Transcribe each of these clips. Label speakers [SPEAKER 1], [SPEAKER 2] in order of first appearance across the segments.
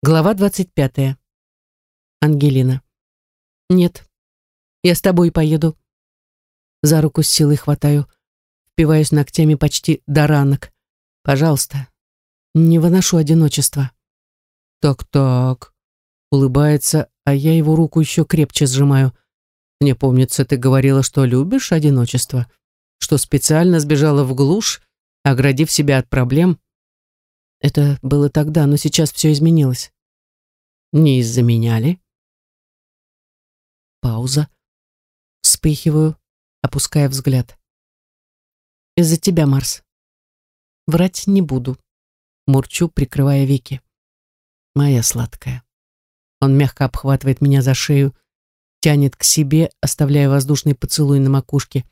[SPEAKER 1] Глава 25. Ангелина. Нет, я с тобой поеду. За руку с силой хватаю, впиваюсь ногтями почти до ранок. Пожалуйста, не выношу одиночества. Так-так, улыбается, а я его руку еще крепче сжимаю. Мне помнится, ты говорила, что любишь одиночество, что специально сбежала в глушь, оградив себя от проблем. Это было тогда, но сейчас все изменилось. Не из-за меня ли? Пауза. Вспыхиваю, опуская взгляд. Из-за тебя, Марс. Врать не буду. Мурчу, прикрывая веки. Моя сладкая. Он мягко обхватывает меня за шею, тянет к себе, оставляя воздушный поцелуй на макушке.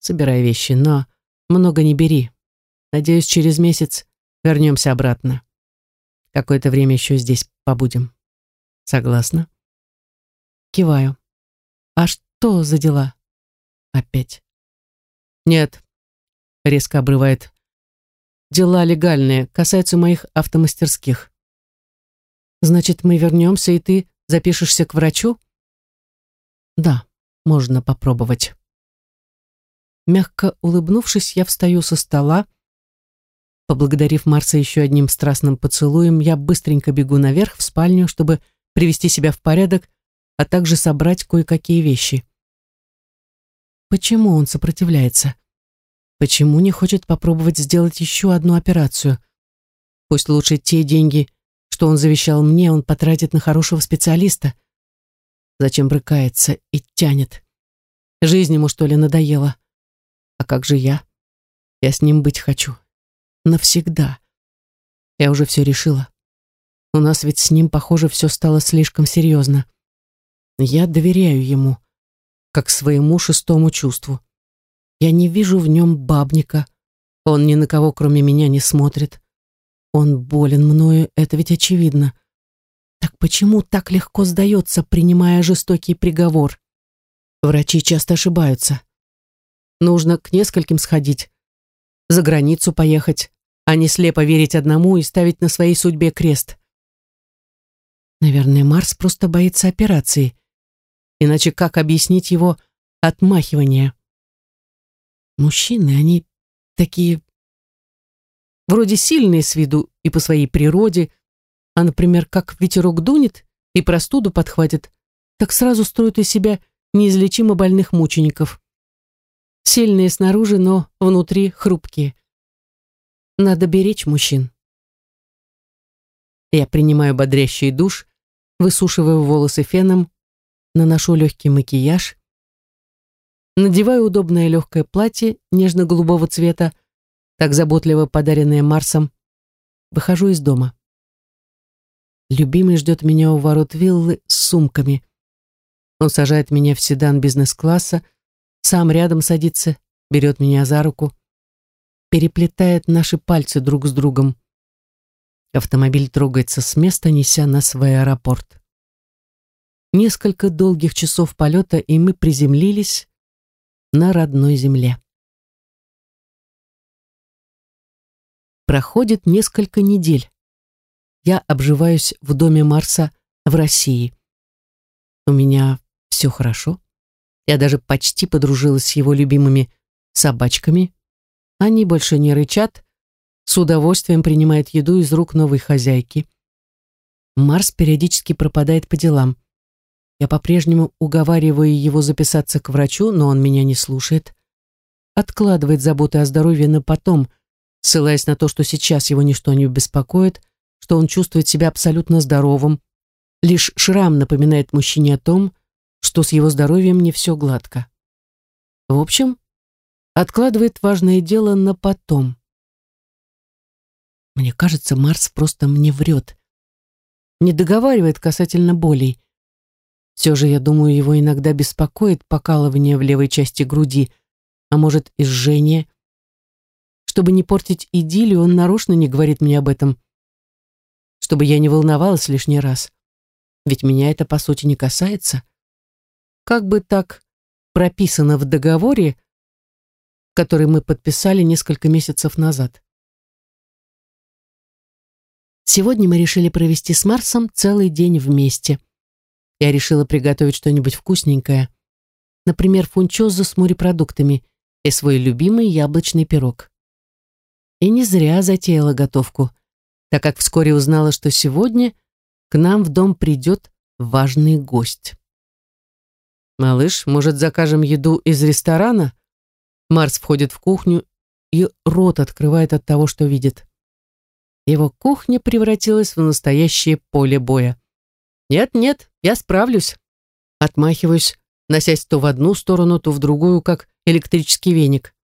[SPEAKER 1] Собирай вещи, но много не бери. Надеюсь, через месяц Вернемся обратно. Какое-то время еще здесь побудем. Согласна? Киваю. А что за дела? Опять. Нет. Резко обрывает. Дела легальные, касаются моих автомастерских. Значит, мы вернемся, и ты запишешься к врачу? Да, можно попробовать. Мягко улыбнувшись, я встаю со стола, Поблагодарив Марса еще одним страстным поцелуем, я быстренько бегу наверх в спальню, чтобы привести себя в порядок, а также собрать кое-какие вещи. Почему он сопротивляется? Почему не хочет попробовать сделать еще одну операцию? Пусть лучше те деньги, что он завещал мне, он потратит на хорошего специалиста. Зачем брыкается и тянет? Жизнь ему, что ли, надоела? А как же я? Я с ним быть хочу навсегда. Я уже все решила. У нас ведь с ним, похоже, все стало слишком серьезно. Я доверяю ему, как своему шестому чувству. Я не вижу в нем бабника. Он ни на кого, кроме меня, не смотрит. Он болен мною, это ведь очевидно. Так почему так легко сдается, принимая жестокий приговор? Врачи часто ошибаются. Нужно к нескольким сходить, за границу поехать, а не слепо верить одному и ставить на своей судьбе крест. Наверное, Марс просто боится операции. Иначе как объяснить его отмахивание? Мужчины, они такие вроде сильные с виду и по своей природе, а, например, как ветерок дунет и простуду подхватит, так сразу строят из себя неизлечимо больных мучеников. Сильные снаружи, но внутри хрупкие. Надо беречь мужчин. Я принимаю бодрящий душ, высушиваю волосы феном, наношу легкий макияж, надеваю удобное легкое платье нежно-голубого цвета, так заботливо подаренное Марсом, выхожу из дома. Любимый ждет меня у ворот виллы с сумками. Он сажает меня в седан бизнес-класса, сам рядом садится, берет меня за руку переплетает наши пальцы друг с другом. Автомобиль трогается с места, неся нас в аэропорт. Несколько долгих часов полета, и мы приземлились на родной земле. Проходит несколько недель. Я обживаюсь в доме Марса в России. У меня все хорошо. Я даже почти подружилась с его любимыми собачками, они больше не рычат, с удовольствием принимает еду из рук новой хозяйки. Марс периодически пропадает по делам. Я по-прежнему уговариваю его записаться к врачу, но он меня не слушает. Откладывает заботы о здоровье на потом, ссылаясь на то, что сейчас его ничто не беспокоит, что он чувствует себя абсолютно здоровым. Лишь шрам напоминает мужчине о том, что с его здоровьем не все гладко. В общем, откладывает важное дело на потом. Мне кажется, Марс просто мне врет. Не договаривает касательно болей. Все же, я думаю, его иногда беспокоит покалывание в левой части груди, а может и жжение. Чтобы не портить идиллию, он нарочно не говорит мне об этом, чтобы я не волновалась лишний раз. Ведь меня это, по сути, не касается. Как бы так прописано в договоре, который мы подписали несколько месяцев назад. Сегодня мы решили провести с Марсом целый день вместе. Я решила приготовить что-нибудь вкусненькое. Например, фунчозу с морепродуктами и свой любимый яблочный пирог. И не зря затеяла готовку, так как вскоре узнала, что сегодня к нам в дом придет важный гость. «Малыш, может, закажем еду из ресторана?» Марс входит в кухню и рот открывает от того, что видит. Его кухня превратилась в настоящее поле боя. «Нет-нет, я справлюсь». Отмахиваюсь, носясь то в одну сторону, то в другую, как электрический веник.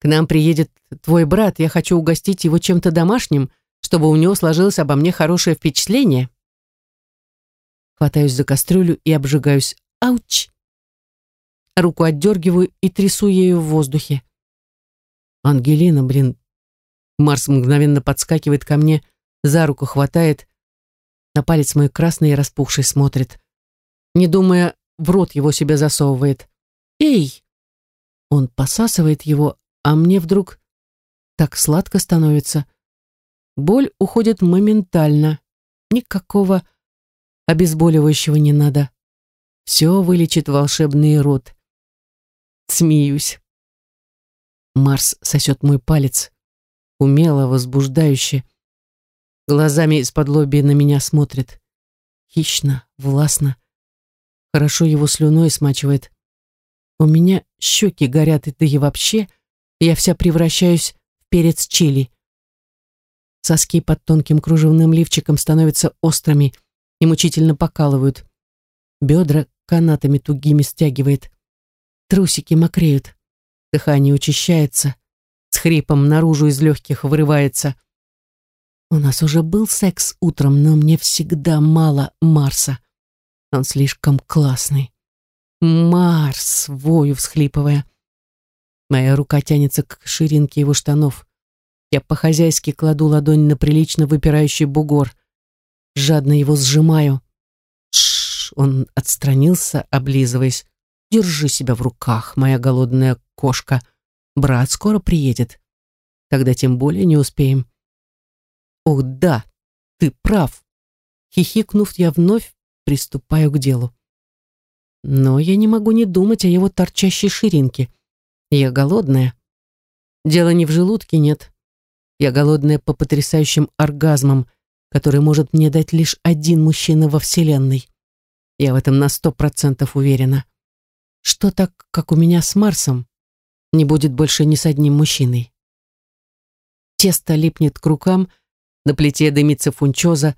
[SPEAKER 1] «К нам приедет твой брат, я хочу угостить его чем-то домашним, чтобы у него сложилось обо мне хорошее впечатление». Хватаюсь за кастрюлю и обжигаюсь. Ауч! Руку отдергиваю и трясу ею в воздухе. Ангелина, блин. Марс мгновенно подскакивает ко мне, за руку хватает, на палец мой красный и распухший смотрит. Не думая, в рот его себе засовывает. «Эй!» Он посасывает его, а мне вдруг так сладко становится. Боль уходит моментально. Никакого обезболивающего не надо. Все вылечит волшебный рот. Смеюсь. Марс сосет мой палец. Умело, возбуждающе. Глазами из-под лоби на меня смотрит. Хищно, властно. Хорошо его слюной смачивает. У меня щеки горят, да и вообще я вся превращаюсь в перец чили. Соски под тонким кружевным лифчиком становятся острыми и мучительно покалывают. Бедра канатами тугими стягивает. Трусики мокреют. Дыхание учащается. С хрипом наружу из легких вырывается. У нас уже был секс утром, но мне всегда мало Марса. Он слишком классный. Марс, вою всхлипывая. Моя рука тянется к ширинке его штанов. Я по-хозяйски кладу ладонь на прилично выпирающий бугор. Жадно его сжимаю. Он отстранился, облизываясь. Держи себя в руках, моя голодная кошка. Брат скоро приедет. Тогда тем более не успеем. Ох, да, ты прав. Хихикнув, я вновь приступаю к делу. Но я не могу не думать о его торчащей ширинке. Я голодная. Дело не в желудке, нет. Я голодная по потрясающим оргазмам, который может мне дать лишь один мужчина во Вселенной. Я в этом на сто процентов уверена. Что так, как у меня с Марсом, не будет больше ни с одним мужчиной. Тесто липнет к рукам, на плите дымится фунчоза.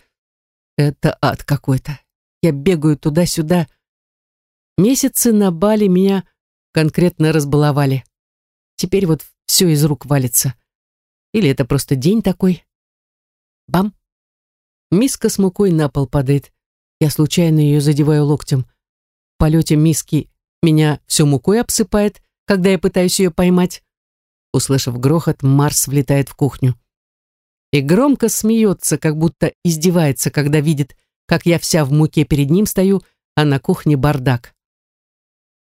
[SPEAKER 1] Это ад какой-то. Я бегаю туда-сюда. Месяцы на Бали меня конкретно разбаловали. Теперь вот все из рук валится. Или это просто день такой? Бам! Миска с мукой на пол падает. Я случайно ее задеваю локтем. В полете миски меня все мукой обсыпает, когда я пытаюсь ее поймать. Услышав грохот, Марс влетает в кухню. И громко смеется, как будто издевается, когда видит, как я вся в муке перед ним стою, а на кухне бардак.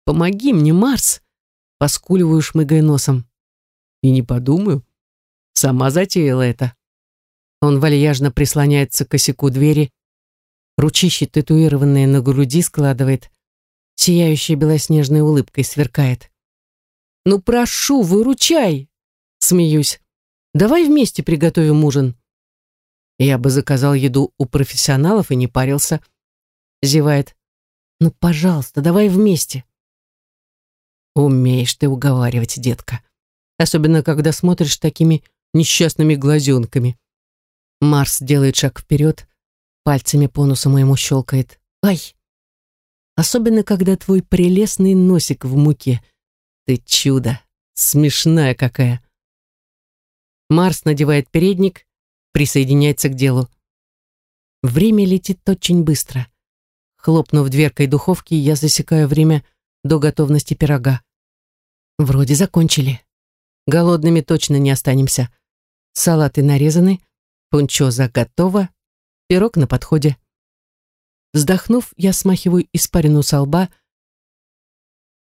[SPEAKER 1] «Помоги мне, Марс!» — поскуливаю, шмыгая носом. И не подумаю. Сама затеяла это. Он вальяжно прислоняется к косяку двери, ручище, татуированное на груди, складывает, сияющей белоснежной улыбкой сверкает. «Ну, прошу, выручай!» Смеюсь. «Давай вместе приготовим ужин». Я бы заказал еду у профессионалов и не парился. Зевает. «Ну, пожалуйста, давай вместе». Умеешь ты уговаривать, детка. Особенно, когда смотришь такими несчастными глазенками. Марс делает шаг вперед, пальцами по носу моему щелкает. Ай! Особенно, когда твой прелестный носик в муке. Ты чудо! Смешная какая! Марс надевает передник, присоединяется к делу. Время летит очень быстро. Хлопнув дверкой духовки, я засекаю время до готовности пирога. Вроде закончили. Голодными точно не останемся. Салаты нарезаны, Пунчоза готова, пирог на подходе. Вздохнув, я смахиваю испарину со лба,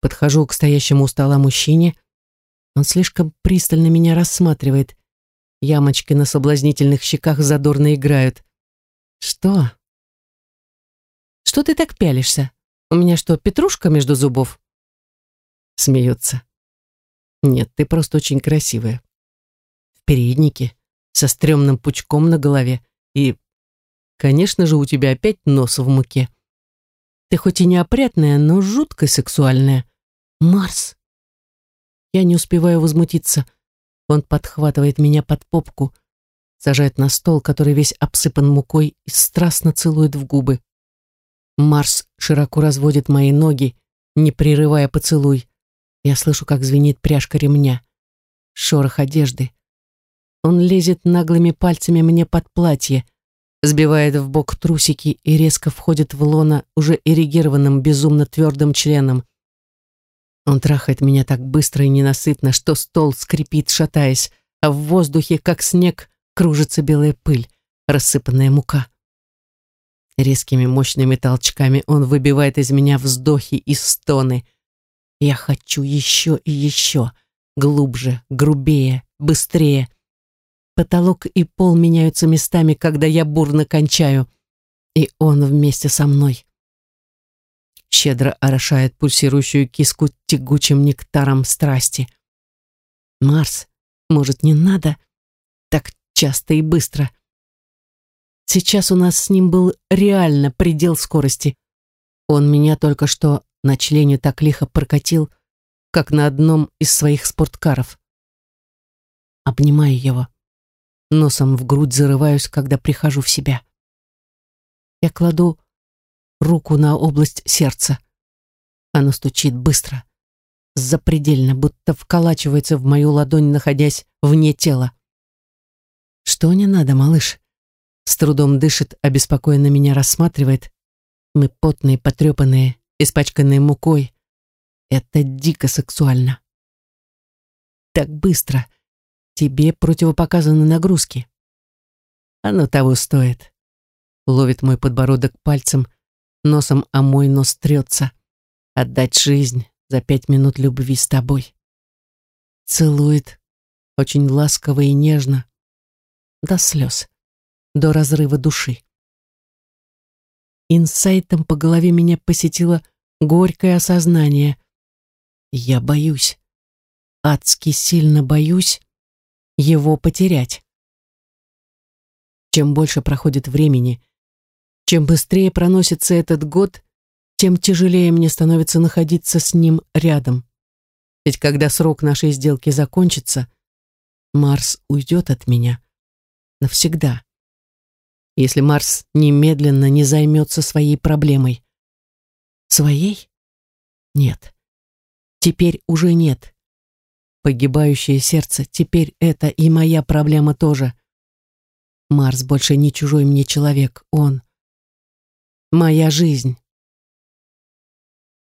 [SPEAKER 1] подхожу к стоящему у стола мужчине. Он слишком пристально меня рассматривает. Ямочки на соблазнительных щеках задорно играют. Что? Что ты так пялишься? У меня что, петрушка между зубов? Смеется. Нет, ты просто очень красивая. В переднике, со стрёмным пучком на голове и, конечно же, у тебя опять нос в муке. Ты хоть и неопрятная, но жутко сексуальная. Марс. Я не успеваю возмутиться. Он подхватывает меня под попку, сажает на стол, который весь обсыпан мукой, и страстно целует в губы. Марс широко разводит мои ноги, не прерывая поцелуй. Я слышу, как звенит пряжка ремня. Шорох одежды. Он лезет наглыми пальцами мне под платье, сбивает в бок трусики и резко входит в лона уже эрегированным безумно твердым членом. Он трахает меня так быстро и ненасытно, что стол скрипит, шатаясь, а в воздухе, как снег, кружится белая пыль, рассыпанная мука. Резкими мощными толчками он выбивает из меня вздохи и стоны. Я хочу еще и еще, глубже, грубее, быстрее. Потолок и пол меняются местами, когда я бурно кончаю, и он вместе со мной щедро орошает пульсирующую киску тягучим нектаром страсти. «Марс, может, не надо так часто и быстро?» Сейчас у нас с ним был реально предел скорости. Он меня только что на члене так лихо прокатил, как на одном из своих спорткаров. Обнимаю его. Носом в грудь зарываюсь, когда прихожу в себя. Я кладу руку на область сердца. Оно стучит быстро, запредельно, будто вколачивается в мою ладонь, находясь вне тела. «Что не надо, малыш?» С трудом дышит, обеспокоенно меня рассматривает. Мы потные, потрепанные, испачканные мукой. Это дико сексуально. Так быстро. Тебе противопоказаны нагрузки. Оно того стоит. Ловит мой подбородок пальцем, носом о мой нос трется. Отдать жизнь за пять минут любви с тобой. Целует, очень ласково и нежно, до слез, до разрыва души. Инсайтом по голове меня посетило горькое осознание. Я боюсь, адски сильно боюсь его потерять. Чем больше проходит времени, чем быстрее проносится этот год, тем тяжелее мне становится находиться с ним рядом. Ведь когда срок нашей сделки закончится, Марс уйдет от меня навсегда. Если Марс немедленно не займется своей проблемой. Своей? Нет. Теперь уже нет. Погибающее сердце, теперь это и моя проблема тоже. Марс больше не чужой мне человек, он моя жизнь.